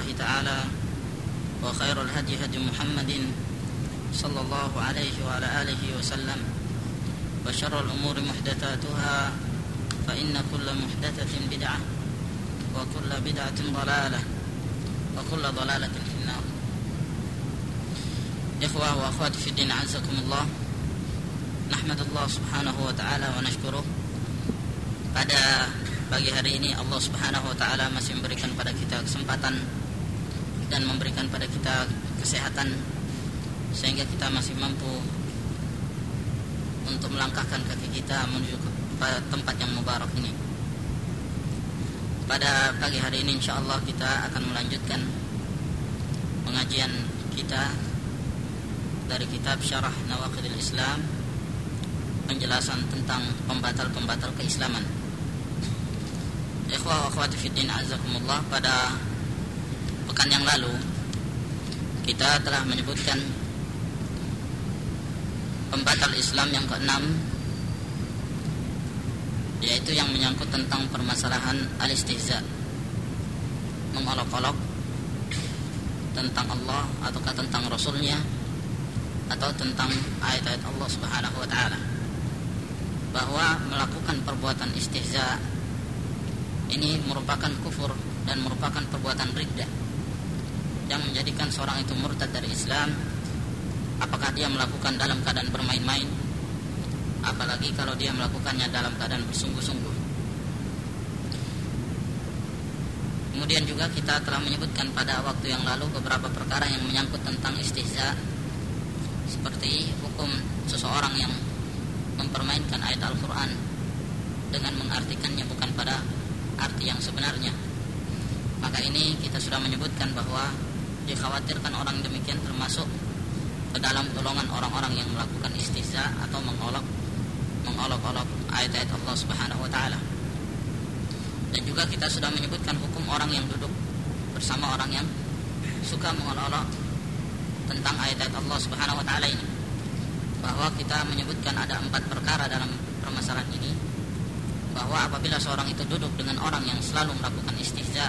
الله تعالى وخير الهدي هدي محمد صلى الله عليه وعلى آله وسلم وشر الأمور محدثاتها فإن كل محدثة بدعة وكل بدعة ضلالة وكل ضلالة في النار. إخوة وأخوات في الدين عزكم الله نحمد الله سبحانه وتعالى ونشكره. pada pagi hari ini Allah Subhanahu wa taala masih memberikan pada kita kesempatan dan memberikan pada kita kesehatan sehingga kita masih mampu untuk melangkahkan kaki kita menuju ke tempat yang mubarak ini. Pada pagi hari ini insya Allah kita akan melanjutkan pengajian kita dari kitab Syarah Nawaqidil Islam penjelasan tentang pembatal-pembatal keislaman. Ikhwah wa akhwati fiddin azakumullah pada pekan yang lalu kita telah menyebutkan pembatal Islam yang keenam yaitu yang menyangkut tentang permasalahan al-istihza mengolok-olok tentang Allah ataukah tentang Rasulnya atau tentang ayat-ayat Allah Subhanahu wa taala. Bahwa melakukan perbuatan istihza ini merupakan kufur dan merupakan perbuatan riddah yang menjadikan seorang itu murtad dari Islam apakah dia melakukan dalam keadaan bermain-main? Apalagi kalau dia melakukannya dalam keadaan bersungguh-sungguh. Kemudian juga kita telah menyebutkan pada waktu yang lalu beberapa perkara yang menyangkut tentang istihza. Seperti hukum seseorang yang mempermainkan ayat Al-Quran dengan mengartikannya bukan pada arti yang sebenarnya. Maka ini kita sudah menyebutkan bahwa dikhawatirkan orang demikian termasuk ke dalam golongan orang-orang yang melakukan istihza atau mengolok mengolok-olok ayat-ayat Allah Subhanahu wa taala. Dan juga kita sudah menyebutkan hukum orang yang duduk bersama orang yang suka mengolok-olok tentang ayat-ayat Allah Subhanahu wa taala ini. Bahwa kita menyebutkan ada empat perkara dalam permasalahan ini bahwa apabila seorang itu duduk dengan orang yang selalu melakukan istihza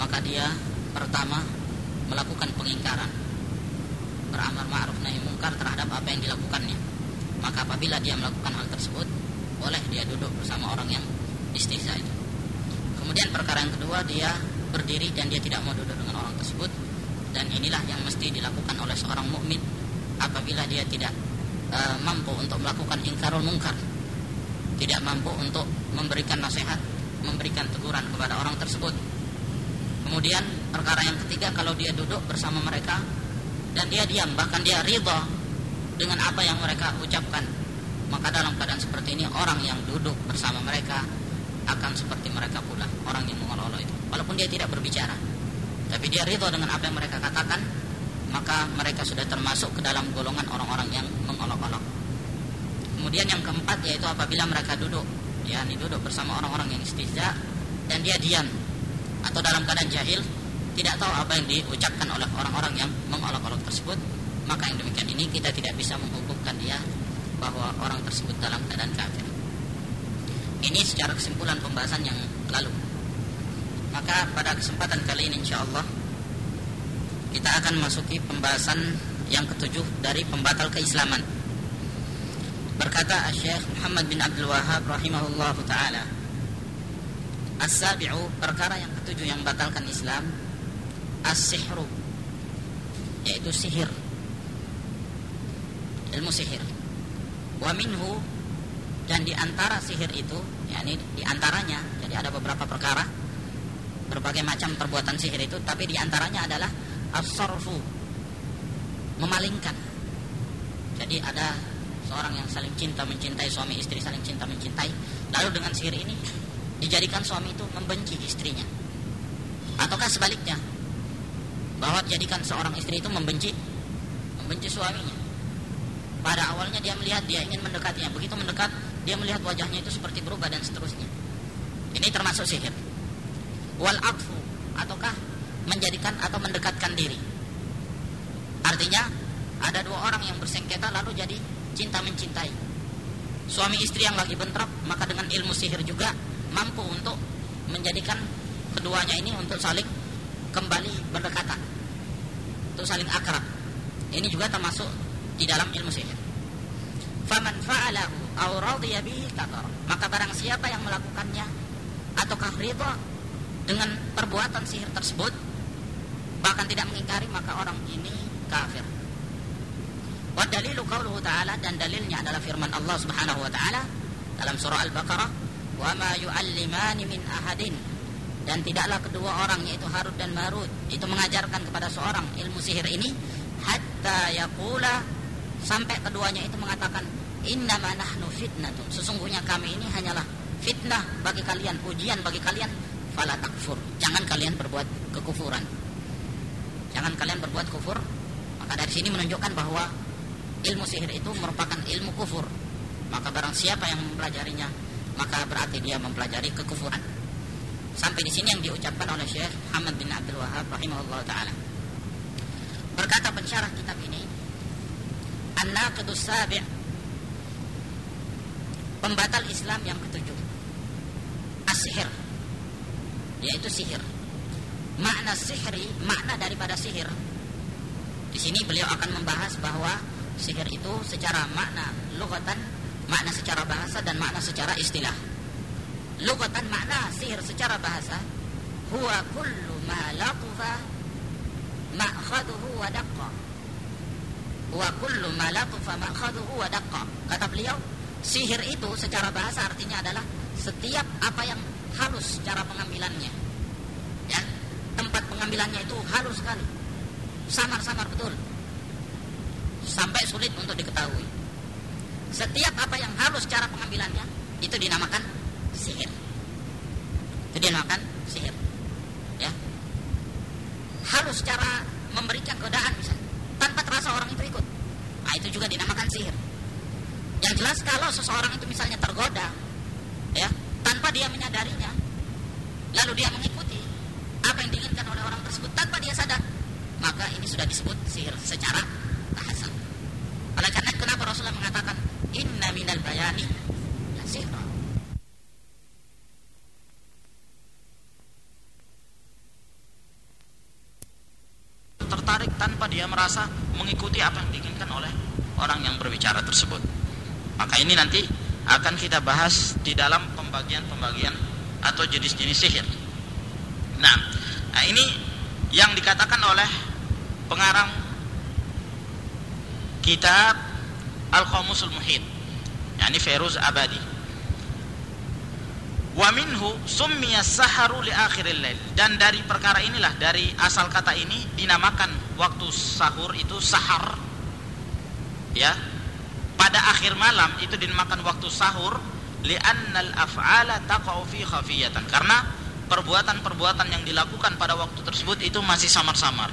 maka dia pertama melakukan pengingkaran. Beramar ma'ruf nahi mungkar terhadap apa yang dilakukannya. Maka apabila dia melakukan hal tersebut boleh dia duduk bersama orang yang istihza itu. Kemudian perkara yang kedua dia berdiri dan dia tidak mau duduk dengan orang tersebut. Dan inilah yang mesti dilakukan oleh seorang mukmin apabila dia tidak e, mampu untuk melakukan ingkarul mungkar. Tidak mampu untuk memberikan nasihat memberikan teguran kepada orang tersebut. Kemudian perkara yang ketiga kalau dia duduk bersama mereka dan dia diam bahkan dia ridha dengan apa yang mereka ucapkan maka dalam keadaan seperti ini orang yang duduk bersama mereka akan seperti mereka pula orang yang mengolok itu. Walaupun dia tidak berbicara tapi dia ridha dengan apa yang mereka katakan maka mereka sudah termasuk ke dalam golongan orang-orang yang mengolok-olok. Kemudian yang keempat yaitu apabila mereka duduk ya ini duduk bersama orang-orang yang istihza dan dia diam atau dalam keadaan jahil tidak tahu apa yang diucapkan oleh orang-orang yang mengolok-olok tersebut maka yang demikian ini kita tidak bisa menghukumkan dia bahwa orang tersebut dalam keadaan kafir. Ini secara kesimpulan pembahasan yang lalu. Maka pada kesempatan kali ini insya Allah kita akan masuki pembahasan yang ketujuh dari pembatal keislaman. Berkata Syekh Muhammad bin Abdul Wahab rahimahullah taala As-sabi'u perkara yang ketujuh yang batalkan Islam As-sihru Yaitu sihir. Ilmu sihir. Wa minhu Dan di antara sihir itu yakni di antaranya Jadi ada beberapa perkara Berbagai macam perbuatan sihir itu Tapi di antaranya adalah As-sarfu Memalingkan. Jadi ada seorang yang saling cinta mencintai Suami istri saling cinta mencintai. Lalu dengan sihir ini dijadikan suami itu membenci istrinya. Ataukah sebaliknya bahwa dijadikan seorang istri itu membenci membenci suaminya. Pada awalnya dia melihat dia ingin mendekatinya. Begitu mendekat dia melihat wajahnya itu seperti berubah dan seterusnya. Ini termasuk sihir. Wal atfu ataukah menjadikan atau mendekatkan diri. Artinya ada dua orang yang bersengketa lalu jadi cinta mencintai. Suami istri yang lagi bentrok maka dengan ilmu sihir juga mampu untuk menjadikan keduanya ini untuk saling kembali berdekatan untuk saling akrab. Ini juga termasuk di dalam ilmu sihir. Faman fa'alahu aw radiya bihi maka barang siapa yang melakukannya ataukah ridha dengan perbuatan sihir tersebut bahkan tidak mengingkari maka orang ini kafir. Wa dalilu qauluhu ta'ala dan dalilnya adalah firman Allah Subhanahu wa taala dalam surah Al-Baqarah, "Wa ma yu'allimani min ahadin." Dan tidaklah kedua orang yaitu Harut dan Marut itu mengajarkan kepada seorang ilmu sihir ini hatta yaqula sampai keduanya itu mengatakan innama nahnu fitnatun. Sesungguhnya kami ini hanyalah fitnah bagi kalian, ujian bagi kalian. Fala takfur. Jangan kalian berbuat kekufuran. Jangan kalian berbuat kufur. Maka dari sini menunjukkan bahwa ilmu sihir itu merupakan ilmu kufur maka barang siapa yang mempelajarinya maka berarti dia mempelajari kekufuran sampai di sini yang diucapkan oleh Syekh Muhammad bin Abdul Wahab rahimahullah taala. Berkata pensyarah kitab ini An-Naqidus Sabi' pembatal Islam yang ketujuh. As-sihir yaitu sihir. Makna sihri makna daripada sihir. Di sini beliau akan membahas bahwa sihir itu secara makna lugatan makna secara bahasa dan makna secara istilah lugatan makna sihir secara bahasa. Huwa kullu ma latufa ma'khaduhu wa daqqa. Huwa kullu ma latufa ma'khaduhu wa daqqa. Kata beliau sihir itu secara bahasa artinya adalah setiap apa yang halus cara pengambilannya. Ya tempat pengambilannya itu halus sekali. Samar-samar betul. Sampai sulit untuk diketahui. Setiap apa yang halus cara pengambilannya itu dinamakan sihir. Itu dinamakan sihir. Ya. Halus cara memberikan godaan misalnya tanpa terasa orang itu ikut. Nah, itu juga dinamakan sihir. Yang jelas kalau seseorang itu misalnya tergoda ya, tanpa dia menyadarinya lalu dia mengikuti apa yang diinginkan oleh orang tersebut tanpa dia sadar, maka ini sudah disebut sihir secara oleh karena kenapa Rasulullah mengatakan inna minal bayani sihra. Tertarik tanpa dia merasa mengikuti apa yang diinginkan oleh orang yang berbicara tersebut. Maka ini nanti akan kita bahas di dalam pembagian-pembagian atau jenis-jenis sihir. Nah, nah ini yang dikatakan oleh pengarang kitab Al-Qamusul Muhit yakni Feruz Abadi wa minhu summiya saharu li akhiril lail dan dari perkara inilah dari asal kata ini dinamakan waktu sahur itu sahar. Ya. Pada akhir malam itu dinamakan waktu sahur li'annal af'ala taqa'u fi khafiyatan. Karena perbuatan-perbuatan yang dilakukan pada waktu tersebut itu masih samar-samar.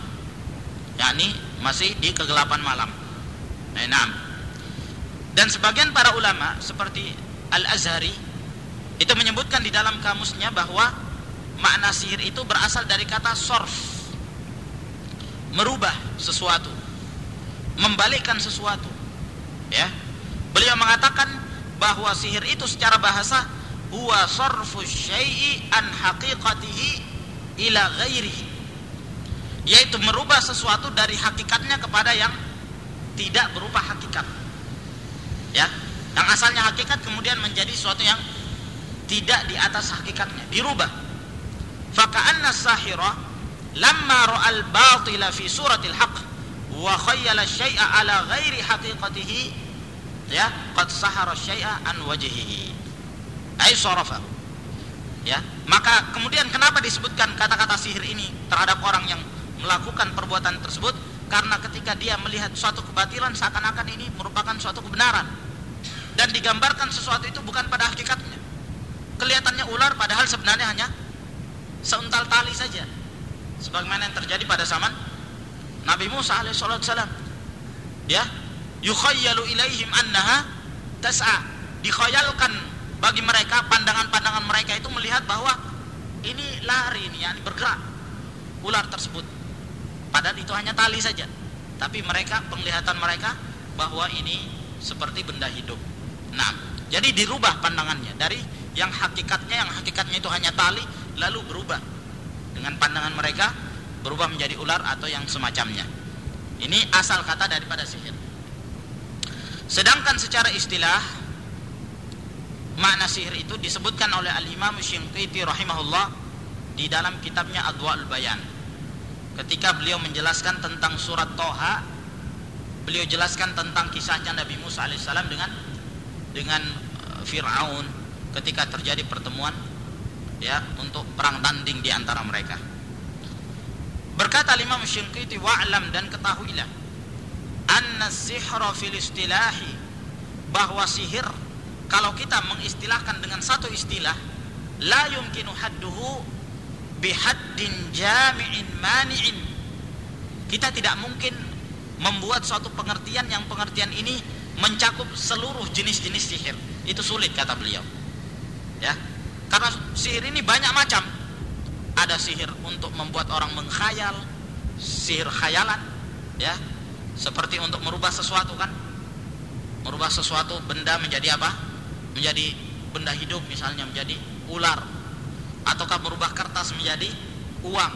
Yakni masih di kegelapan malam. Nah, dan sebagian para ulama seperti Al-Azhari itu menyebutkan di dalam kamusnya bahwa makna sihir itu berasal dari kata sorf merubah sesuatu membalikkan sesuatu ya. Beliau mengatakan bahwa sihir itu secara bahasa huwa sorfu syai'i an haqiqatihi ila ghairihi. Yaitu merubah sesuatu dari hakikatnya kepada yang tidak berupa hakikat ya. Yang asalnya hakikat kemudian menjadi sesuatu yang tidak di atas hakikatnya dirubah. Faka'anna sahira lamma ra'al batila fi suratil haq wa khayyala syai'a ala ghairi haqiqatihi ya qad sahara syai'a an wajhihi. Ay sarafa. Ya maka kemudian kenapa disebutkan kata-kata sihir ini terhadap orang yang melakukan perbuatan tersebut? Karena ketika dia melihat suatu kebatilan seakan-akan ini merupakan suatu kebenaran. Dan digambarkan sesuatu itu bukan pada hakikatnya. Kelihatannya ular padahal sebenarnya hanya seuntal tali saja sebagaimana yang terjadi pada zaman Nabi Musa alaihissalam ya yukhayyalu ilaihim annaha tas'a. Dikhayalkan bagi mereka pandangan-pandangan mereka itu melihat bahwa ini lari ini yani bergerak ular tersebut. Padahal itu hanya tali saja. Tapi mereka penglihatan mereka bahwa ini seperti benda hidup. Nah jadi dirubah pandangannya. Dari yang hakikatnya yang hakikatnya itu hanya tali lalu berubah dengan pandangan mereka berubah menjadi ular atau yang semacamnya. Ini asal kata daripada sihir. Sedangkan secara istilah makna sihir itu disebutkan oleh al-imam Syinqiti rahimahullah di dalam kitabnya Adwa'ul Bayan. Ketika beliau menjelaskan tentang surat Toha beliau jelaskan tentang kisahnya Nabi Musa alaihissalam dengan dengan uh, Fir'aun ketika terjadi pertemuan ya untuk perang tanding di antara mereka. Berkata Imam Syinqiti wa'lam dan ketahuilah anna sihra fil istilahi bahwa sihir kalau kita mengistilahkan dengan satu istilah la yumkinu hadduhu bihaddin jami'in mani'in. Kita tidak mungkin membuat suatu pengertian yang pengertian ini mencakup seluruh jenis-jenis sihir. Itu sulit kata beliau. Ya karena sihir ini banyak macam. Ada sihir untuk membuat orang mengkhayal sihir khayalan ya. Seperti untuk merubah sesuatu kan? Merubah sesuatu benda menjadi apa? Menjadi benda hidup misalnya menjadi ular. Ataukah merubah kertas menjadi uang.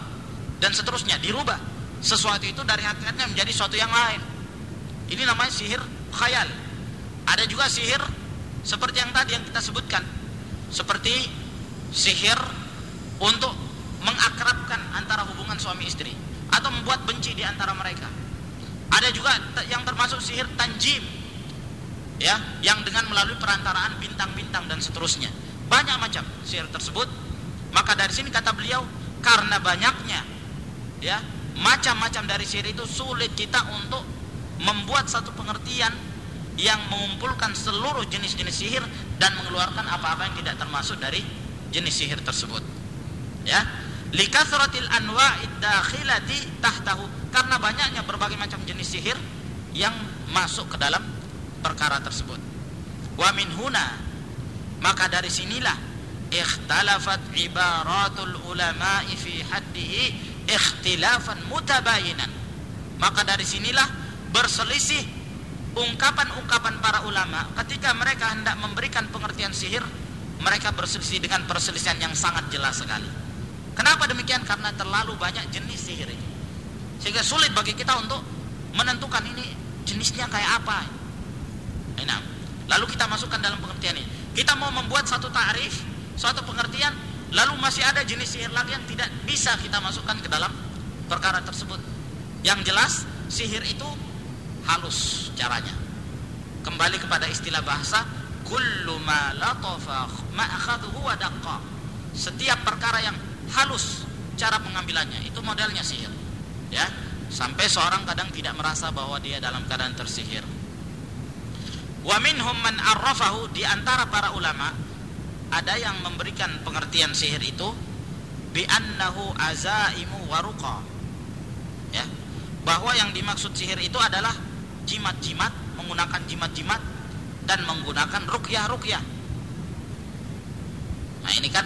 Dan seterusnya dirubah. Sesuatu itu dari hakikatnya menjadi sesuatu yang lain. Ini namanya sihir khayal. Ada juga sihir seperti yang tadi yang kita sebutkan. Seperti sihir untuk mengakrabkan antara hubungan suami istri atau membuat benci di antara mereka. Ada juga yang termasuk sihir tanjim ya yang dengan melalui perantaraan bintang-bintang dan seterusnya. Banyak macam sihir tersebut. Maka dari sini kata beliau karena banyaknya ya macam-macam dari sihir itu sulit kita untuk membuat satu pengertian yang mengumpulkan seluruh jenis-jenis sihir dan mengeluarkan apa-apa yang tidak termasuk dari jenis sihir tersebut. Ya. Likathratil anwa'id dakhilati tahtahu karena banyaknya berbagai macam jenis sihir yang masuk ke dalam perkara tersebut. Wa min huna maka dari sinilah ikhtalafat ibaratul ulama'i fi haddihi ikhtilafan mutabayinan maka dari sinilah berselisih ungkapan-ungkapan para ulama ketika mereka hendak memberikan pengertian sihir mereka berselisih dengan perselisihan yang sangat jelas sekali. Kenapa demikian? Karena terlalu banyak jenis sihir ini. Sehingga sulit bagi kita untuk menentukan ini jenisnya kayak apa. Nah, lalu kita masukkan dalam pengertian ini. Kita mau membuat satu tarif suatu pengertian lalu masih ada jenis sihir lagi yang tidak bisa kita masukkan ke dalam perkara tersebut. Yang jelas sihir itu halus caranya. Kembali kepada istilah bahasa kullu ma latafa ma'khadhuhu wa daqqa. Setiap perkara yang halus cara pengambilannya itu modelnya sihir. Ya sampai seorang kadang tidak merasa bahwa dia dalam keadaan tersihir. Wa minhum man arrafahu di antara para ulama ada yang memberikan pengertian sihir itu bi annahu azaimu waruqa ya bahwa yang dimaksud sihir itu adalah jimat-jimat menggunakan jimat-jimat dan menggunakan rukyah-rukyah nah ini kan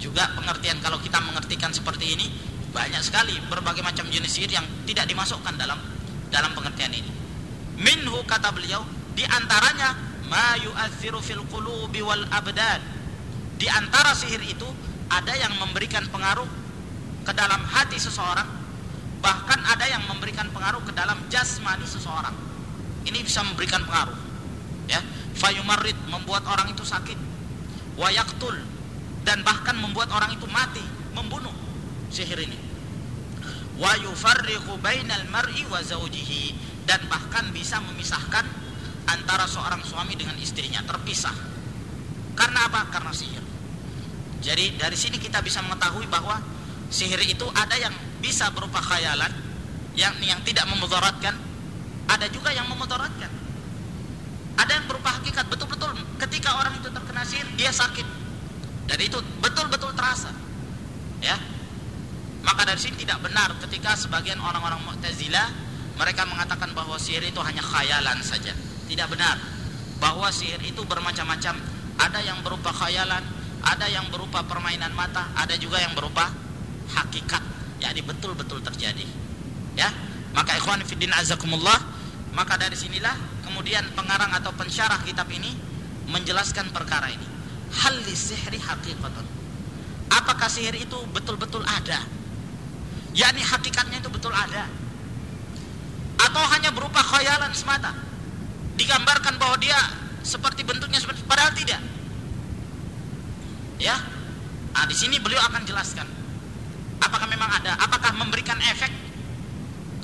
juga pengertian kalau kita mengertikan seperti ini banyak sekali berbagai macam jenis sihir yang tidak dimasukkan dalam dalam pengertian ini. Minhu kata beliau di antaranya ma fil qulubi wal abdan. Di antara sihir itu ada yang memberikan pengaruh ke dalam hati seseorang bahkan ada yang memberikan pengaruh ke dalam jasmani seseorang. Ini bisa memberikan pengaruh ya. Fayumarid membuat orang itu sakit wayaktul dan bahkan membuat orang itu mati membunuh sihir ini wa yufarriqu bainal mar'i wa zawjihi dan bahkan bisa memisahkan antara seorang suami dengan istrinya terpisah. Karena apa? Karena sihir. Jadi dari sini kita bisa mengetahui bahwa sihir itu ada yang bisa berupa khayalan, yang yang tidak memudaratkan, ada juga yang memudaratkan. Ada yang berupa hakikat betul-betul ketika orang itu terkena sihir dia sakit. Dan itu betul-betul terasa. Ya. Maka dari sini tidak benar ketika sebagian orang-orang Mu'tazilah mereka mengatakan bahwa sihir itu hanya khayalan saja. Tidak benar. Bahwa sihir itu bermacam-macam. Ada yang berupa khayalan, ada yang berupa permainan mata, ada juga yang berupa hakikat. Jadi betul-betul terjadi. Ya. Maka ikhwan fiddin azakumullah, maka dari sinilah kemudian pengarang atau pensyarah kitab ini menjelaskan perkara ini. Hal sihri hakikatun. Apakah sihir itu betul-betul ada? yakni hakikatnya itu betul ada? Atau hanya berupa khayalan semata? Digambarkan bahwa dia seperti bentuknya seperti padahal tidak. Ya? Nah, di sini beliau akan jelaskan. Apakah memang ada? Apakah memberikan efek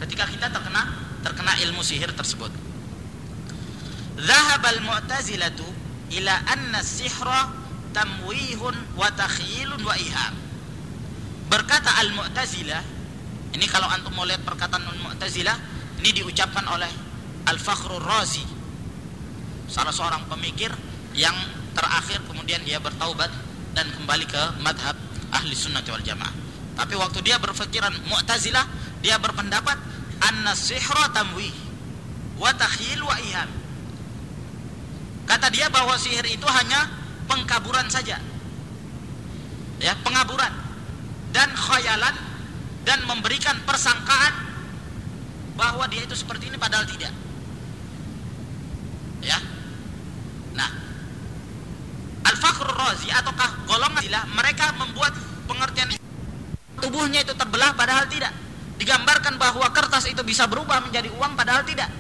ketika kita terkena terkena ilmu sihir tersebut Zahabal mu'tazilatu ila anna sihra tamwihun wa takhyilun wa iham. Berkata al-mu'tazilah ini kalau antum mau lihat perkataan Mu'tazilah, ini diucapkan oleh Al-Fakhrur Razi. Salah seorang pemikir yang terakhir kemudian dia bertaubat dan kembali ke madhab ahli sunnah wal jamaah. Tapi waktu dia berpikiran Mu'tazilah, dia berpendapat anna sihra tamwi wa takhyil wa iham. Kata dia bahwa sihir itu hanya pengkaburan saja. Ya, pengaburan dan khayalan dan memberikan persangkaan bahwa dia itu seperti ini padahal tidak. Ya. Nah, Al-Fakhr Razi ataukah golongan sila mereka membuat pengertian tubuhnya itu terbelah padahal tidak. Digambarkan bahwa kertas itu bisa berubah menjadi uang padahal tidak.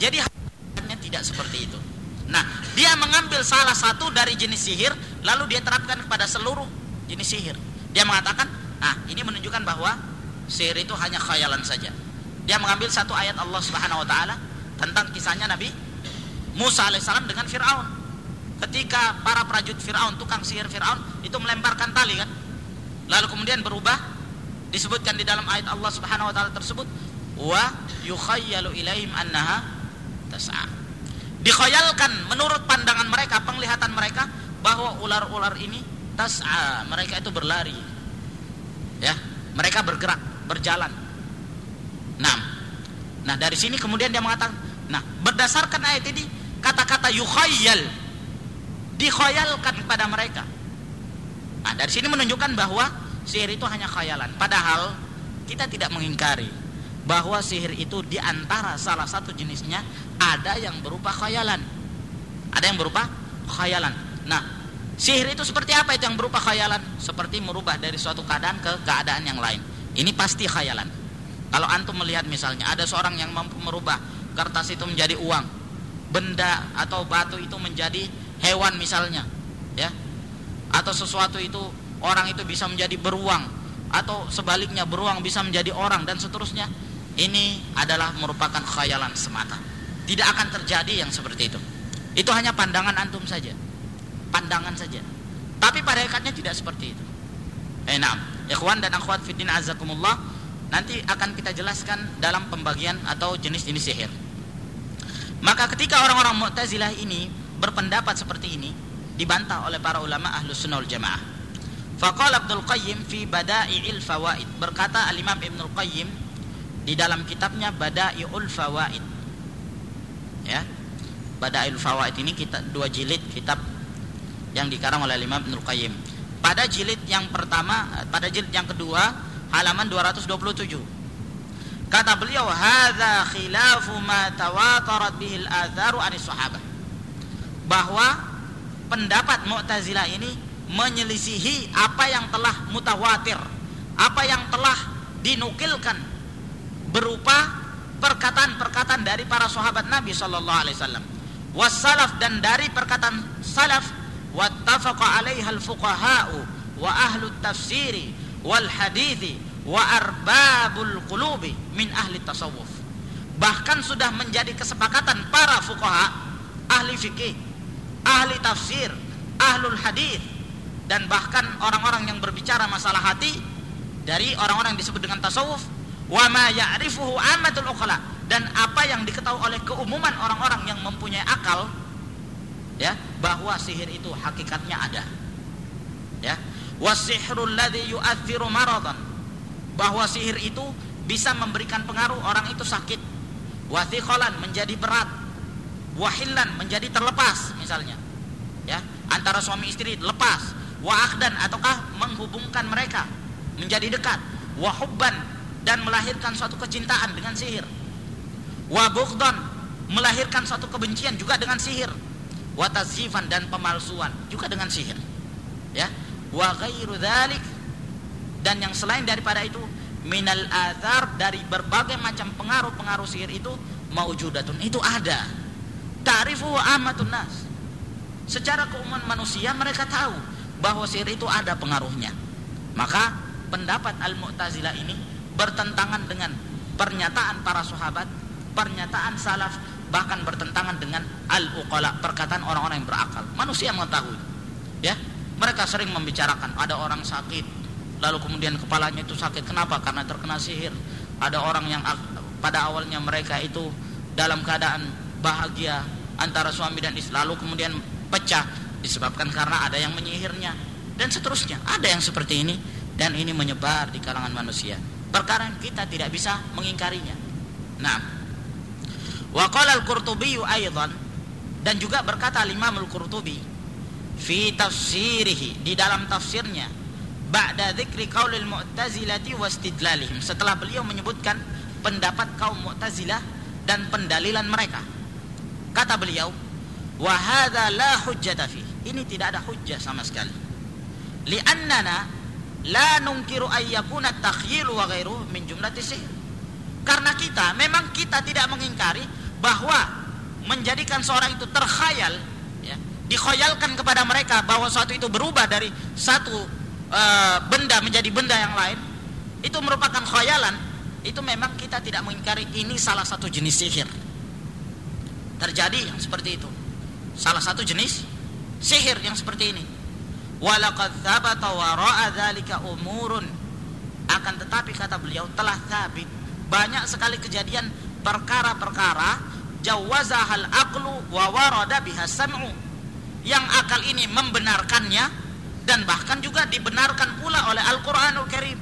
Jadi tidak seperti itu. Nah, dia mengambil salah satu dari jenis sihir lalu dia terapkan kepada seluruh jenis sihir. Dia mengatakan Nah, ini menunjukkan bahwa sihir itu hanya khayalan saja. Dia mengambil satu ayat Allah Subhanahu wa taala tentang kisahnya Nabi Musa alaihissalam dengan Firaun. Ketika para prajurit Firaun, tukang sihir Firaun itu melemparkan tali kan. Lalu kemudian berubah disebutkan di dalam ayat Allah Subhanahu wa taala tersebut wa yukhayyalu ilaihim annaha tas'a. Dikhayalkan menurut pandangan mereka, penglihatan mereka bahwa ular-ular ini tas'a, mereka itu berlari. Ya mereka bergerak berjalan. Nah nah dari sini kemudian dia mengatakan nah berdasarkan ayat ini kata-kata yukhayyal dikhayalkan kepada mereka. Nah dari sini menunjukkan bahwa sihir itu hanya khayalan. Padahal kita tidak mengingkari bahwa sihir itu di antara salah satu jenisnya ada yang berupa khayalan ada yang berupa khayalan nah Sihir itu seperti apa itu yang berupa khayalan? Seperti merubah dari suatu keadaan ke keadaan yang lain. Ini pasti khayalan. Kalau antum melihat misalnya ada seorang yang mampu merubah kertas itu menjadi uang, benda atau batu itu menjadi hewan misalnya, ya. Atau sesuatu itu orang itu bisa menjadi beruang atau sebaliknya beruang bisa menjadi orang dan seterusnya. Ini adalah merupakan khayalan semata. Tidak akan terjadi yang seperti itu. Itu hanya pandangan antum saja pandangan saja. Tapi pada hakikatnya tidak seperti itu. Eh, ikhwan dan akhwat fiddin azakumullah, nanti akan kita jelaskan dalam pembagian atau jenis-jenis sihir. Maka ketika orang-orang Mu'tazilah ini berpendapat seperti ini, dibantah oleh para ulama Ahlus Sunnah Jamaah. Faqala Abdul Qayyim fi Bada'i'il Fawaid. Berkata Al-Imam Ibnul Qayyim di dalam kitabnya Bada'i'ul Fawaid. Ya. Bada'i'ul Fawaid ini kita dua jilid kitab yang dikarang oleh Imam Ibnu Qayyim. Pada jilid yang pertama, pada jilid yang kedua, halaman 227. Kata beliau, "Hadza khilafu ma tawatarat bihil atharu anis sahabah." Bahwa pendapat Mu'tazilah ini menyelisihi apa yang telah mutawatir, apa yang telah dinukilkan berupa perkataan-perkataan dari para sahabat Nabi sallallahu alaihi wasallam. Wassalaf dan dari perkataan salaf wattafaqa 'alaiha al-fuqaha'u wa ahlu tafsiri wal hadithi wa arbabul qulubi min ahli tasawuf bahkan sudah menjadi kesepakatan para fuqaha ahli fikih ahli tafsir ahlul hadith dan bahkan orang-orang yang berbicara masalah hati dari orang-orang yang disebut dengan tasawuf wa ma ya'rifuhu amatul uqala dan apa yang diketahui oleh keumuman orang-orang yang mempunyai akal ya bahwa sihir itu hakikatnya ada. Ya. Wasihrul ladzi yu'athiru maradan bahwa sihir itu bisa memberikan pengaruh orang itu sakit. Wathiqalan menjadi berat. Wahilan menjadi terlepas misalnya. Ya. Antara suami istri lepas. Wa'ahdan ataukah menghubungkan mereka menjadi dekat. Wahubban dan melahirkan suatu kecintaan dengan sihir. Wabughdan melahirkan suatu kebencian juga dengan sihir. Watazifan dan pemalsuan juga dengan sihir. Ya. Wa ghairu dzalik dan yang selain daripada itu minal azar dari berbagai macam pengaruh-pengaruh sihir itu maujudatun itu ada. Ta'rifu amatun nas. Secara keumuman manusia mereka tahu bahwa sihir itu ada pengaruhnya. Maka pendapat al-mu'tazilah ini bertentangan dengan pernyataan para sahabat pernyataan salaf bahkan bertentangan dengan al-uqala perkataan orang-orang yang berakal. Manusia mengetahui ya. Mereka sering membicarakan ada orang sakit lalu kemudian kepalanya itu sakit. Kenapa? Karena terkena sihir. Ada orang yang pada awalnya mereka itu dalam keadaan bahagia antara suami dan istri lalu kemudian pecah disebabkan karena ada yang menyihirnya dan seterusnya. Ada yang seperti ini dan ini menyebar di kalangan manusia perkara kita tidak bisa mengingkarinya. Nah wa qala al-qurtubi aidan dan juga berkata Imam al-Qurtubi fi tafsirihi di dalam tafsirnya ba'da dzikri qaulil mu'tazilati wastidlalihim setelah beliau menyebutkan pendapat kaum mu'tazilah dan pendalilan mereka. Kata beliau wa hadza la hujjata fi ini tidak ada hujjah sama sekali. Li'annana la nungkiru ayyakuna takhyil wa ghairu min karena kita memang kita tidak mengingkari bahwa menjadikan seorang itu terkhayal ya, dikhayalkan kepada mereka bahwa suatu itu berubah dari satu uh, benda menjadi benda yang lain itu merupakan khayalan itu memang kita tidak mengingkari ini salah satu jenis sihir. Terjadi yang seperti itu. Salah satu jenis sihir yang seperti ini walaqad thabata wara'a umurun. Akan tetapi kata beliau telah sabit banyak sekali kejadian perkara-perkara jawazahal aqlu wa warada biha sam'u. Yang akal ini membenarkannya dan bahkan juga dibenarkan pula oleh Al-Qur'anul Karim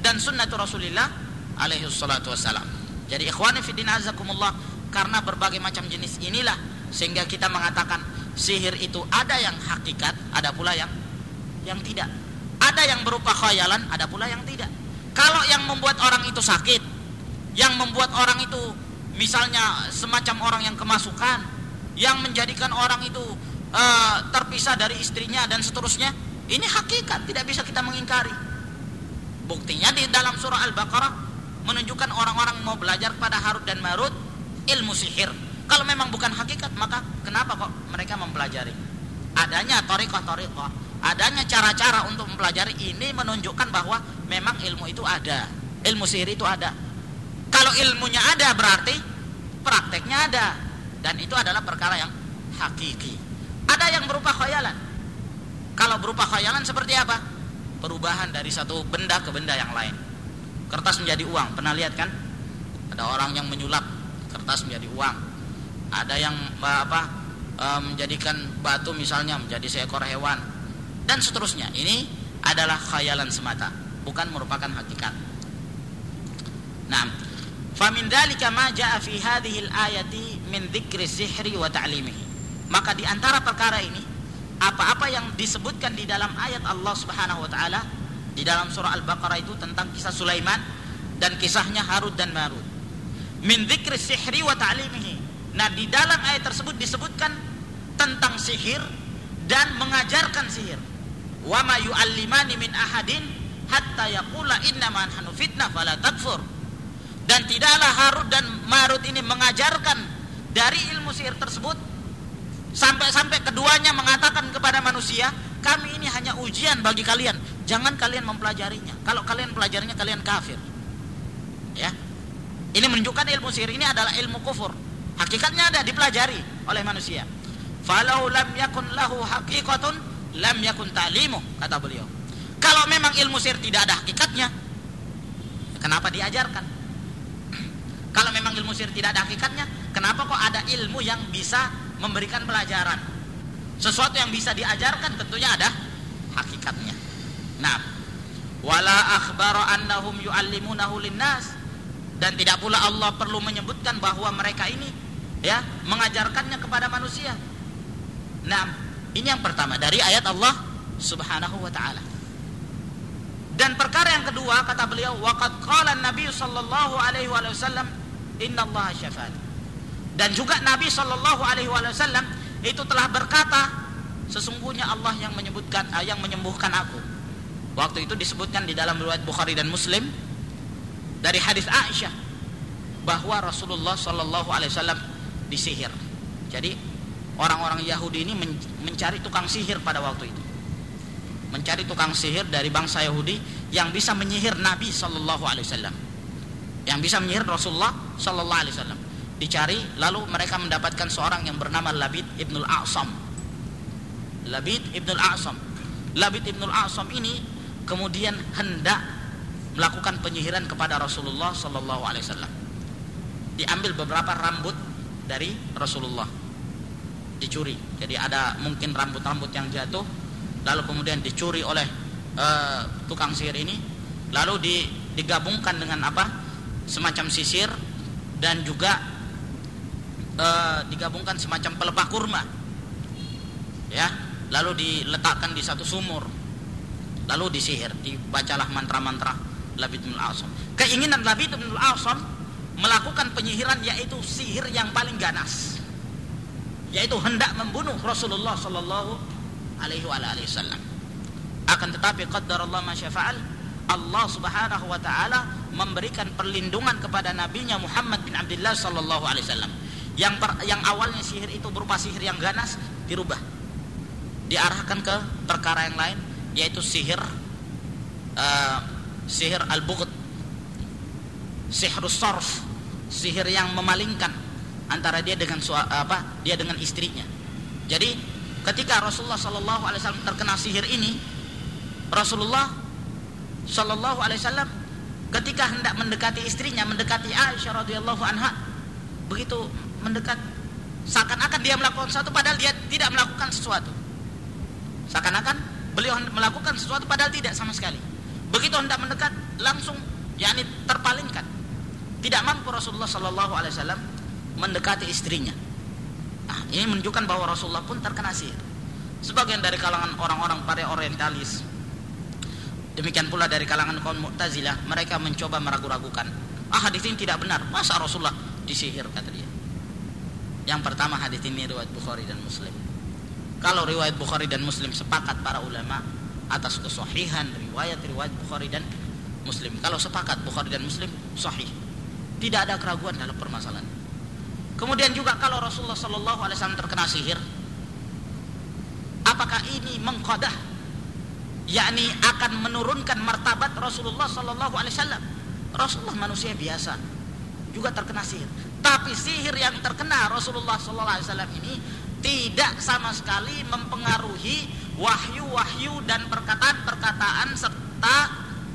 dan sunnah Rasulullah alaihi salatu wassalam. Jadi ikhwani fi din azakumullah karena berbagai macam jenis inilah sehingga kita mengatakan sihir itu ada yang hakikat, ada pula yang yang tidak. Ada yang berupa khayalan, ada pula yang tidak. Kalau yang membuat orang itu sakit, yang membuat orang itu misalnya semacam orang yang kemasukan, yang menjadikan orang itu uh, terpisah dari istrinya dan seterusnya ini hakikat tidak bisa kita mengingkari buktinya di dalam surah Al-Baqarah menunjukkan orang-orang mau belajar pada Harut dan Marut ilmu sihir kalau memang bukan hakikat maka kenapa kok mereka mempelajari adanya torikoh-torikoh adanya cara-cara untuk mempelajari ini menunjukkan bahwa memang ilmu itu ada ilmu sihir itu ada kalau ilmunya ada berarti prakteknya ada dan itu adalah perkara yang hakiki ada yang berupa khayalan. Kalau berupa khayalan seperti apa? Perubahan dari satu benda ke benda yang lain. Kertas menjadi uang, pernah lihat kan? Ada orang yang menyulap kertas menjadi uang. Ada yang apa? E, menjadikan batu misalnya menjadi seekor hewan dan seterusnya. Ini adalah khayalan semata, bukan merupakan hakikat. Nah, famin dzalika ma fi hadhihi al-ayati min dzikri sihri wa ta'limihi maka di antara perkara ini apa-apa yang disebutkan di dalam ayat Allah Subhanahu wa taala di dalam surah Al-Baqarah itu tentang kisah Sulaiman dan kisahnya Harut dan Marut. Min dzikri sihri wa ta'limihi. Nah, di dalam ayat tersebut disebutkan tentang sihir dan mengajarkan sihir. Wa ma yu'allimani min ahadin hatta yaqula inna ma nahnu fitnah fala takfur. Dan tidaklah Harut dan Marut ini mengajarkan dari ilmu sihir tersebut Sampai-sampai keduanya mengatakan kepada manusia, kami ini hanya ujian bagi kalian. Jangan kalian mempelajarinya. Kalau kalian pelajarinya kalian kafir. Ya. Ini menunjukkan ilmu sihir ini adalah ilmu kufur. Hakikatnya ada dipelajari oleh manusia. Falau lam yakun lahu haqiqatun lam yakun ta'limu kata beliau. Kalau memang ilmu sihir tidak ada hakikatnya, kenapa diajarkan? Kalau memang ilmu sihir tidak ada hakikatnya, kenapa kok ada ilmu yang bisa memberikan pelajaran. Sesuatu yang bisa diajarkan tentunya ada hakikatnya. Nah, wala akhbara annahum yuallimunahu linnas dan tidak pula Allah perlu menyebutkan bahwa mereka ini ya mengajarkannya kepada manusia. Nah, ini yang pertama dari ayat Allah Subhanahu wa taala. Dan perkara yang kedua kata beliau waqad qala Nabi sallallahu alaihi wasallam innallaha syafat. Dan juga Nabi sallallahu alaihi wasallam itu telah berkata sesungguhnya Allah yang menyebutkan uh, yang menyembuhkan aku. Waktu itu disebutkan di dalam riwayat Bukhari dan Muslim dari hadis Aisyah bahwa Rasulullah sallallahu alaihi wasallam disihir. Jadi orang-orang Yahudi ini mencari tukang sihir pada waktu itu mencari tukang sihir dari bangsa Yahudi yang bisa menyihir Nabi Shallallahu Alaihi Wasallam, yang bisa menyihir Rasulullah Shallallahu Alaihi Wasallam. Dicari, lalu mereka mendapatkan seorang yang bernama Labid ibnul A'sam. Labid ibnul A'sam. Labid ibnul A'sam ini kemudian hendak melakukan penyihiran kepada Rasulullah Shallallahu Alaihi Wasallam. Diambil beberapa rambut dari Rasulullah, dicuri. Jadi ada mungkin rambut-rambut yang jatuh lalu kemudian dicuri oleh uh, tukang sihir ini lalu di, digabungkan dengan apa? Semacam sisir dan juga uh, digabungkan semacam pelepah kurma. Ya lalu diletakkan di satu sumur. Lalu disihir. Dibacalah mantra-mantra Labid bin keinginan Labid bin melakukan penyihiran yaitu sihir yang paling ganas yaitu hendak membunuh Rasulullah Sallallahu alaihi wasallam. Akan tetapi qaddarallah ma syafa'al Allah Subhanahu wa taala memberikan perlindungan kepada nabinya Muhammad bin Abdullah sallallahu alaihi wasallam. Yang per, yang awalnya sihir itu berupa sihir yang ganas dirubah. Diarahkan ke perkara yang lain yaitu sihir uh, sihir al-bughd. Sihrus sarf, sihir yang memalingkan antara dia dengan apa? Dia dengan istrinya. Jadi ketika Rasulullah Shallallahu Alaihi Wasallam terkena sihir ini Rasulullah Shallallahu Alaihi Wasallam ketika hendak mendekati istrinya mendekati Aisyah radhiyallahu anha begitu mendekat seakan-akan dia melakukan sesuatu padahal dia tidak melakukan sesuatu seakan-akan beliau melakukan sesuatu padahal tidak sama sekali begitu hendak mendekat langsung yakni terpalingkan tidak mampu Rasulullah Shallallahu Alaihi Wasallam mendekati istrinya Nah, ini menunjukkan bahwa Rasulullah pun terkena sihir. Sebagian dari kalangan orang-orang para orientalis demikian pula dari kalangan kaum Mu'tazilah, mereka mencoba meragu-ragukan. Ah, hadis ini tidak benar. Masa Rasulullah disihir kata dia. Yang pertama hadis ini riwayat Bukhari dan Muslim. Kalau riwayat Bukhari dan Muslim sepakat para ulama atas kesohihan riwayat-riwayat Bukhari dan Muslim. Kalau sepakat Bukhari dan Muslim sahih. Tidak ada keraguan dalam permasalahan. Kemudian juga kalau Rasulullah Shallallahu Alaihi Wasallam terkena sihir, apakah ini mengkodah, yakni akan menurunkan martabat Rasulullah Shallallahu Alaihi Wasallam? Rasulullah manusia biasa, juga terkena sihir. Tapi sihir yang terkena Rasulullah Shallallahu Alaihi Wasallam ini tidak sama sekali mempengaruhi wahyu-wahyu dan perkataan-perkataan serta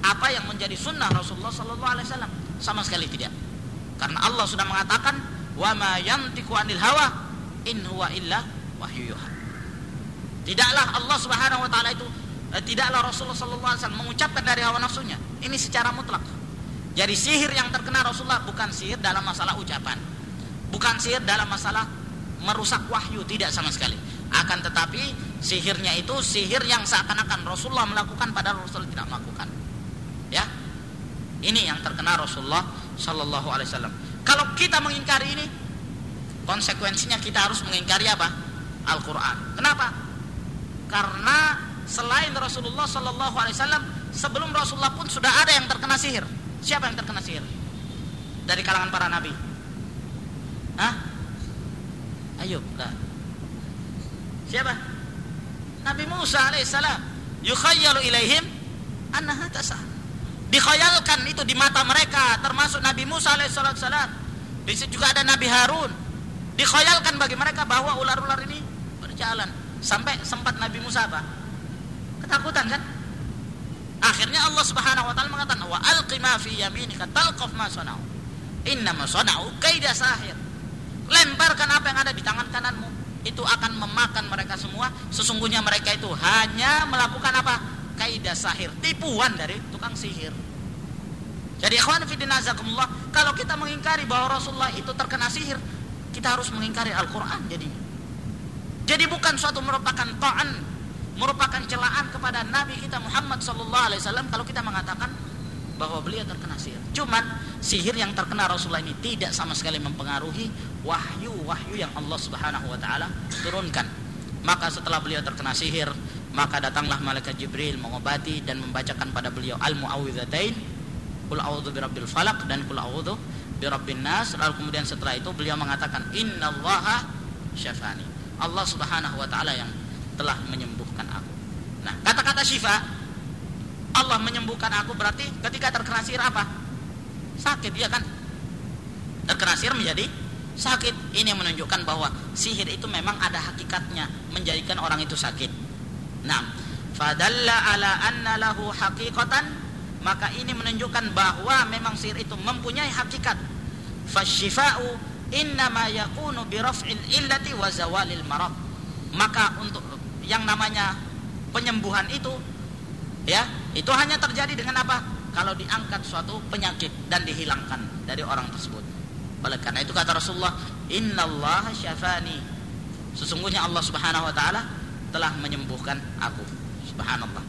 apa yang menjadi sunnah Rasulullah Shallallahu Alaihi Wasallam sama sekali tidak. Karena Allah sudah mengatakan wa ma yantiqu anil hawa in huwa illa wahyu yuha. Tidaklah Allah Subhanahu wa taala itu eh, tidaklah Rasulullah sallallahu alaihi wasallam mengucapkan dari hawa nafsunya. Ini secara mutlak. Jadi sihir yang terkena Rasulullah bukan sihir dalam masalah ucapan. Bukan sihir dalam masalah merusak wahyu, tidak sama sekali. Akan tetapi sihirnya itu sihir yang seakan-akan Rasulullah melakukan padahal Rasul tidak melakukan. Ya. Ini yang terkena Rasulullah sallallahu alaihi wasallam. Kalau kita mengingkari ini, konsekuensinya kita harus mengingkari apa? Al-Quran. Kenapa? Karena selain Rasulullah Sallallahu Alaihi Wasallam, sebelum Rasulullah pun sudah ada yang terkena sihir. Siapa yang terkena sihir? Dari kalangan para nabi. Hah? Ayo, lah. Siapa? Nabi Musa alaihissalam. Yukhayyalu ilaihim annaha tasah dikhayalkan itu di mata mereka termasuk Nabi Musa alaihissalam. Di situ juga ada Nabi Harun. Dikhayalkan bagi mereka bahwa ular-ular ini berjalan. Sampai sempat Nabi Musa apa? Ketakutan kan? Akhirnya Allah Subhanahu wa taala mengatakan wa alqi ma fi yaminika talqaf ma sanau. Inna ma sanau kaida sahir. Lemparkan apa yang ada di tangan kananmu. Itu akan memakan mereka semua. Sesungguhnya mereka itu hanya melakukan apa kaidah sahir, tipuan dari tukang sihir. Jadi ikhwan fillah azakumullah, kalau kita mengingkari bahwa Rasulullah itu terkena sihir, kita harus mengingkari Al-Qur'an jadinya. Jadi bukan suatu merupakan ta'an, merupakan celaan kepada Nabi kita Muhammad sallallahu alaihi wasallam kalau kita mengatakan bahwa beliau terkena sihir. Cuman sihir yang terkena Rasulullah ini tidak sama sekali mempengaruhi wahyu-wahyu yang Allah Subhanahu wa taala turunkan. Maka setelah beliau terkena sihir, maka datanglah malaikat Jibril mengobati dan membacakan pada beliau al-muawwidzatain kul a'udzu birabbil falaq dan kul a'udzu birabbin nas. Lalu kemudian setelah itu beliau mengatakan innallaha syafani. Allah Subhanahu wa taala yang telah menyembuhkan aku. Nah kata-kata syifa Allah menyembuhkan aku berarti ketika terkena sihir apa? Sakit ya kan? Terkena sihir menjadi sakit. Ini menunjukkan bahwa sihir itu memang ada hakikatnya menjadikan orang itu sakit nah fadalla ala anna lahu haqiqatan maka ini menunjukkan bahwa memang sihir itu mempunyai hakikat. Fasyifa'u innama yakunu biraf'il illati wa zawalil marad. Maka untuk yang namanya penyembuhan itu ya itu hanya terjadi dengan apa? Kalau diangkat suatu penyakit dan dihilangkan dari orang tersebut. Oleh karena itu kata Rasulullah innallaha syafani. Sesungguhnya Allah Subhanahu wa taala telah menyembuhkan aku subhanallah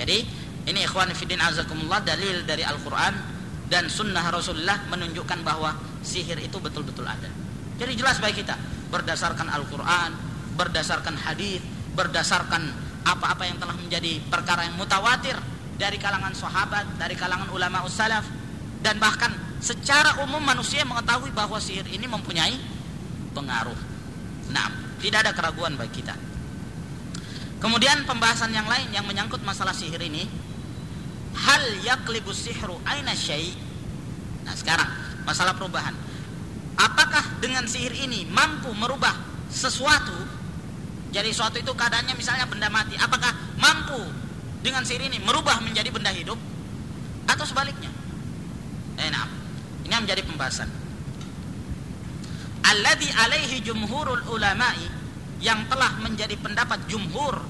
jadi ini ikhwan fiddin azakumullah dalil dari Al-Quran dan sunnah Rasulullah menunjukkan bahwa sihir itu betul-betul ada. Jadi jelas bagi kita berdasarkan Al-Quran, berdasarkan hadis, berdasarkan apa-apa yang telah menjadi perkara yang mutawatir dari kalangan sahabat, dari kalangan ulama ussalaf dan bahkan secara umum manusia mengetahui bahwa sihir ini mempunyai pengaruh. Nah, tidak ada keraguan bagi kita. Kemudian pembahasan yang lain yang menyangkut masalah sihir ini hal yaklibu sihru aina syai? Nah sekarang masalah perubahan. Apakah dengan sihir ini mampu merubah sesuatu? Jadi sesuatu itu keadaannya misalnya benda mati apakah mampu dengan sihir ini merubah menjadi benda hidup? Atau sebaliknya? Eh, nah, ini menjadi pembahasan. Alladhi alaihi jumhurul ulama'i yang telah menjadi pendapat jumhur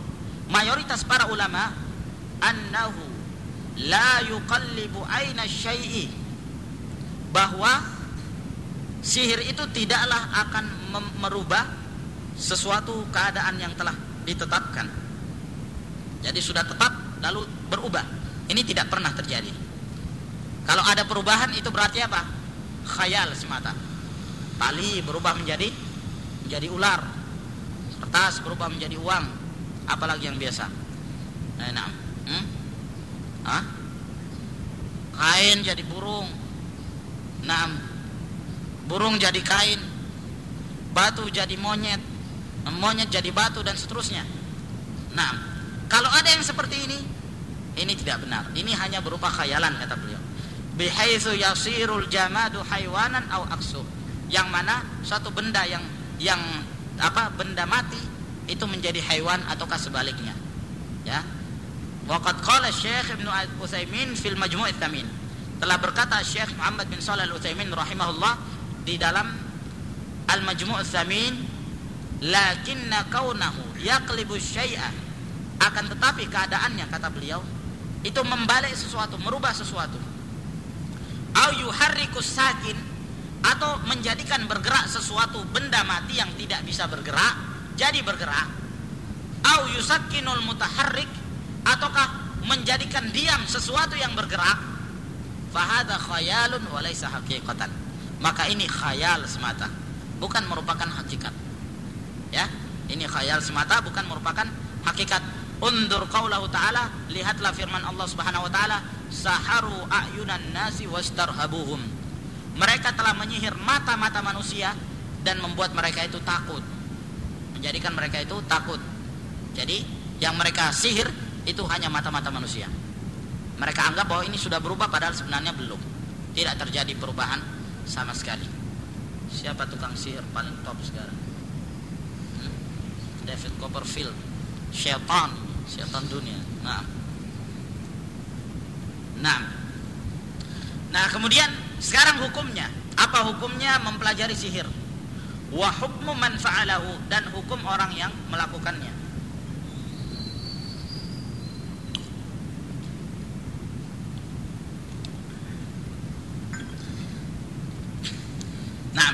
mayoritas para ulama annahu la yuqallibu aina syai'i bahwa sihir itu tidaklah akan merubah sesuatu keadaan yang telah ditetapkan. Jadi sudah tetap lalu berubah. Ini tidak pernah terjadi. Kalau ada perubahan itu berarti apa? Khayal semata. Tali berubah menjadi menjadi ular. Kertas berubah menjadi uang. Apalagi yang biasa. Nah, hmm? Hah? Kain jadi burung. Nah, burung jadi kain. Batu jadi monyet. Monyet jadi batu dan seterusnya. Nah, kalau ada yang seperti ini, ini tidak benar. Ini hanya berupa khayalan kata beliau. Bihaitsu yasirul jamadu haywanan au aksu. Yang mana suatu benda yang yang apa benda mati itu menjadi hewan ataukah sebaliknya. Ya, Waqad qala Syekh Ibnu Utsaimin fil Majmu' Tsamin. Telah berkata Syekh Muhammad bin Shalih Al-Utsaimin rahimahullah di dalam Al-Majmu' Tsamin, lakinna kaunahu yaqlibu syai'a akan tetapi keadaannya kata beliau itu membalik sesuatu, merubah sesuatu. Au yuharrikus sakin atau menjadikan bergerak sesuatu benda mati yang tidak bisa bergerak jadi bergerak. Au yusakkinul mutaharrik ataukah menjadikan diam sesuatu yang bergerak. Fahada khayalun walaysa haqiqatan. Maka ini khayal semata bukan merupakan hakikat. Ya ini khayal semata bukan merupakan hakikat. Undur qaulahu ta'ala lihatlah firman Allah Subhanahu wa taala saharu ayunan nasi wastarhabuhum mereka telah menyihir mata-mata manusia dan membuat mereka itu takut menjadikan mereka itu takut jadi yang mereka sihir itu hanya mata-mata manusia. Mereka anggap bahwa ini sudah berubah padahal sebenarnya belum. Tidak terjadi perubahan sama sekali. Siapa tukang sihir paling top sekarang? Hmm? David Copperfield. Syaitan, syaitan dunia. Nah. Nah. Nah, kemudian sekarang hukumnya, apa hukumnya mempelajari sihir? Wa hukmu man dan hukum orang yang melakukannya. Nah,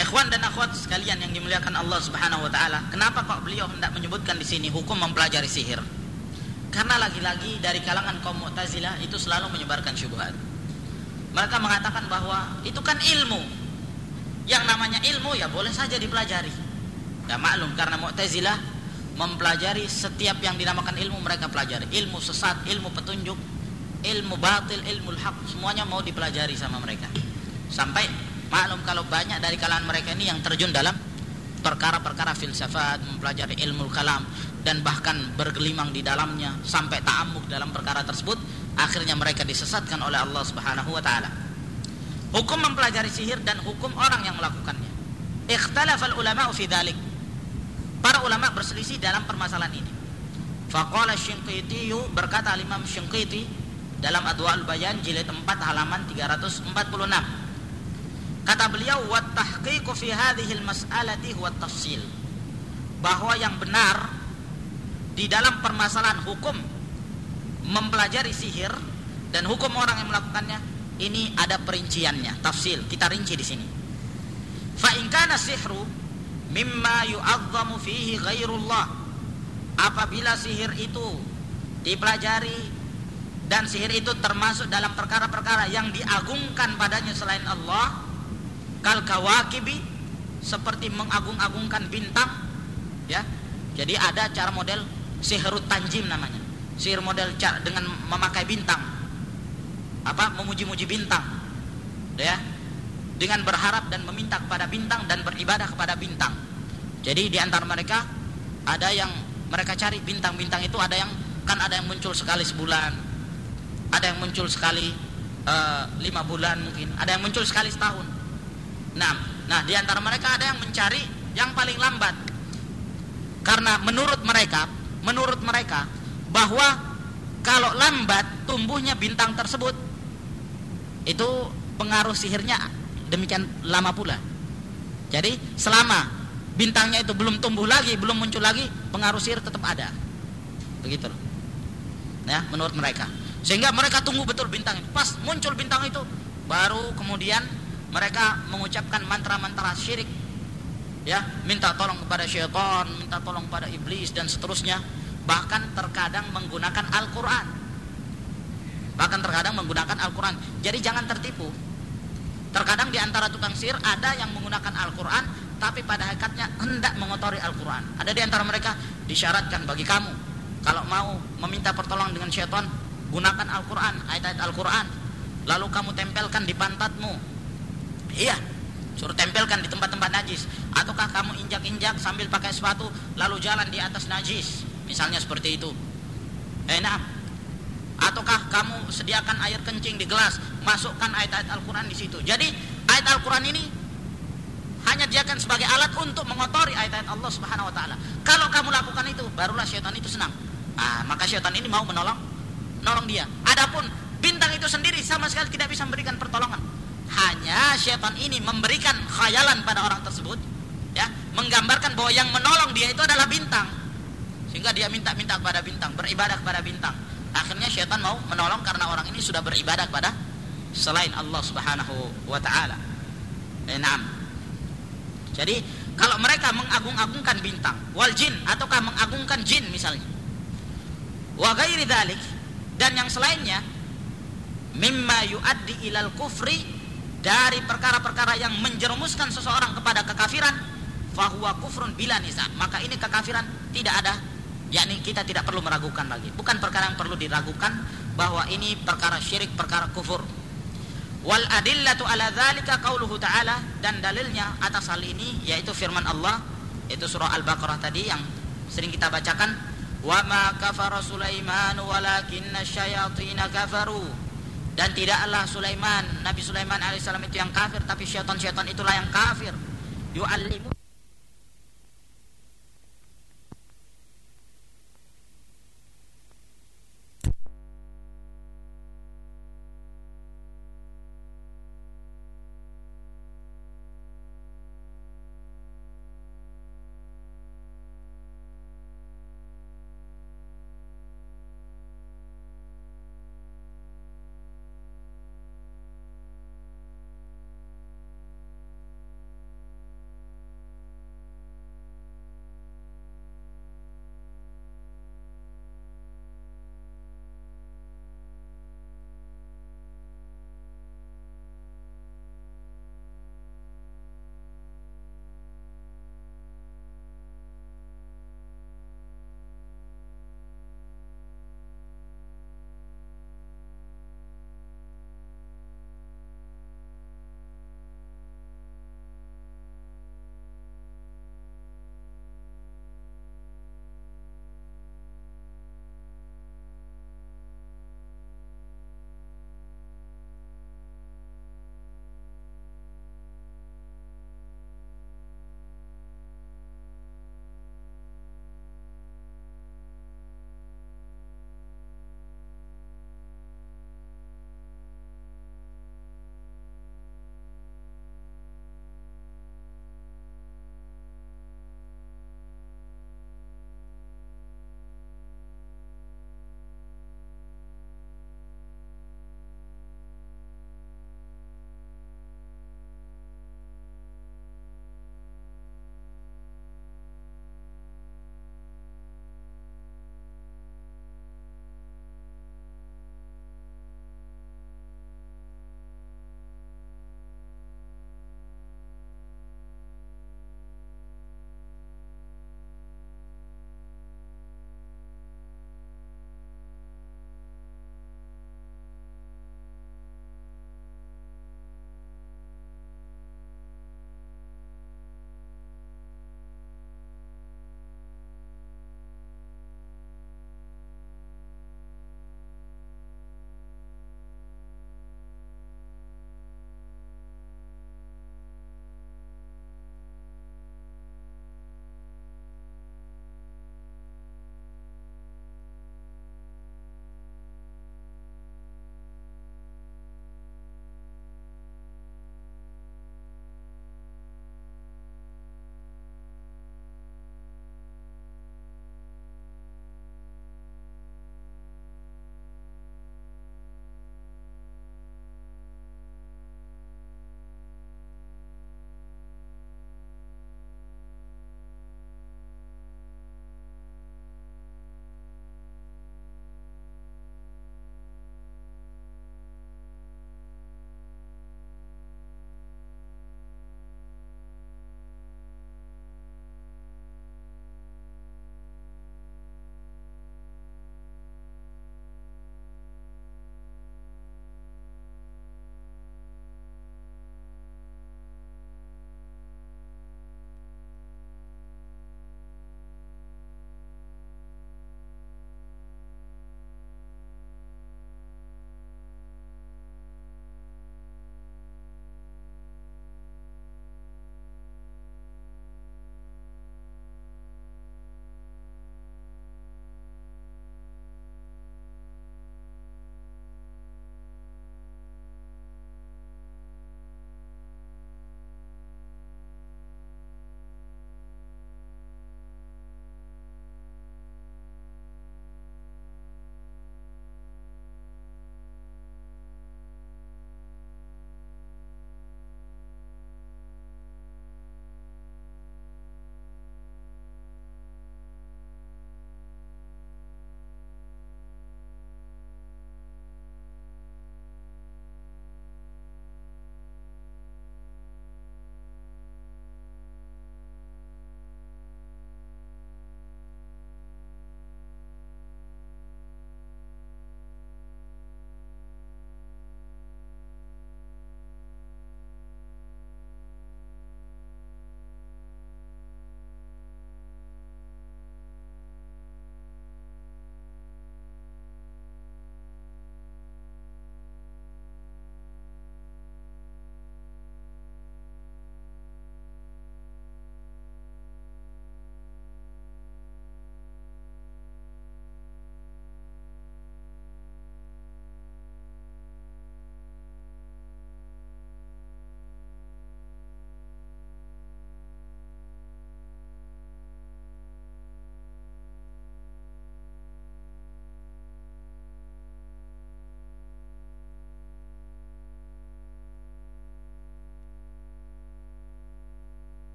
ikhwan dan akhwat sekalian yang dimuliakan Allah Subhanahu wa taala, kenapa kok beliau hendak menyebutkan di sini hukum mempelajari sihir? Karena lagi-lagi dari kalangan kaum Mu'tazilah itu selalu menyebarkan syubhat mereka mengatakan bahwa itu kan ilmu. Yang namanya ilmu ya boleh saja dipelajari. Ya maklum karena Mu'tazilah mempelajari setiap yang dinamakan ilmu mereka pelajari. Ilmu sesat, ilmu petunjuk, ilmu batil, ilmu hak, semuanya mau dipelajari sama mereka. Sampai Maklum kalau banyak dari kalangan mereka ini yang terjun dalam perkara-perkara filsafat, mempelajari ilmu kalam dan bahkan bergelimang di dalamnya sampai ta'amuk dalam perkara tersebut, akhirnya mereka disesatkan oleh Allah Subhanahu wa taala. Hukum mempelajari sihir dan hukum orang yang melakukannya. Ikhtalafal ulama fi dzalik. Para ulama berselisih dalam permasalahan ini. Faqala Syinqiti berkata Imam Syinqiti dalam Adwaul Bayan jilid 4 halaman 346 Kata beliau wa tahqiqu fi hadhihi al-mas'alati huwa tafsil. Bahwa yang benar di dalam permasalahan hukum mempelajari sihir dan hukum orang yang melakukannya ini ada perinciannya, tafsil. Kita rinci di sini. Fa in kana sihru mimma yu'azzamu fihi ghairullah. Apabila sihir itu dipelajari dan sihir itu termasuk dalam perkara-perkara yang diagungkan padanya selain Allah, kal kawakibi seperti mengagung-agungkan bintang ya jadi ada cara model sihirut tanjim namanya sihir model dengan memakai bintang. Apa? Memuji-muji bintang. Ya. Dengan berharap dan meminta kepada bintang dan beribadah kepada bintang. Jadi di antara mereka ada yang mereka cari bintang-bintang itu ada yang kan ada yang muncul sekali sebulan. Ada yang muncul sekali uh, lima bulan mungkin. Ada yang muncul sekali setahun. Nah, nah di antara mereka ada yang mencari yang paling lambat. Karena menurut mereka, menurut mereka bahwa kalau lambat tumbuhnya bintang tersebut itu pengaruh sihirnya demikian lama pula. Jadi selama bintangnya itu belum tumbuh lagi, belum muncul lagi, pengaruh sihir tetap ada. Begitu loh. Ya, menurut mereka. Sehingga mereka tunggu betul bintang itu. Pas muncul bintang itu, baru kemudian mereka mengucapkan mantra-mantra syirik ya minta tolong kepada syaitan minta tolong kepada iblis dan seterusnya bahkan terkadang menggunakan Al-Quran. Bahkan terkadang menggunakan Al-Quran. Jadi jangan tertipu. Terkadang di antara tukang sihir ada yang menggunakan Al-Quran tapi pada hakikatnya hendak mengotori Al-Quran. Ada di antara mereka disyaratkan bagi kamu kalau mau meminta pertolongan dengan syaitan gunakan Al-Quran ayat-ayat Al-Quran. Lalu kamu tempelkan di pantatmu. Iya, suruh tempelkan di tempat-tempat najis. Ataukah kamu injak-injak sambil pakai sepatu lalu jalan di atas najis, misalnya seperti itu. Enak. Eh, Ataukah kamu sediakan air kencing di gelas, masukkan ayat-ayat Al-Quran di situ. Jadi ayat Al-Quran ini hanya diakan sebagai alat untuk mengotori ayat-ayat Allah Subhanahu Wa Taala. Kalau kamu lakukan itu, barulah syaitan itu senang. Ah, maka syaitan ini mau menolong, menolong dia. Adapun bintang itu sendiri sama sekali tidak bisa memberikan pertolongan hanya syaitan ini memberikan khayalan pada orang tersebut ya menggambarkan bahwa yang menolong dia itu adalah bintang sehingga dia minta-minta kepada bintang beribadah kepada bintang akhirnya syaitan mau menolong karena orang ini sudah beribadah kepada selain Allah Subhanahu wa taala. Enam. Jadi kalau mereka mengagung-agungkan bintang wal jin ataukah mengagungkan jin misalnya. Wa ghairi dan yang selainnya mimma yuaddi ilal kufri dari perkara-perkara yang menjerumuskan seseorang kepada kekafiran fahuwa kufrun bila nisa maka ini kekafiran tidak ada yakni kita tidak perlu meragukan lagi. Bukan perkara yang perlu diragukan bahwa ini perkara syirik perkara kufur. Wal adillatu ala dzalika qauluhu ta'ala dan dalilnya atas hal ini yaitu firman Allah itu surah al-baqarah tadi yang sering kita bacakan wa ma kafara sulaiman walakinna syayatin kafaru. Dan tidaklah Sulaiman Nabi Sulaiman alaihissalam itu yang kafir tapi syaitan-syaitan itulah yang kafir. Yu'allimu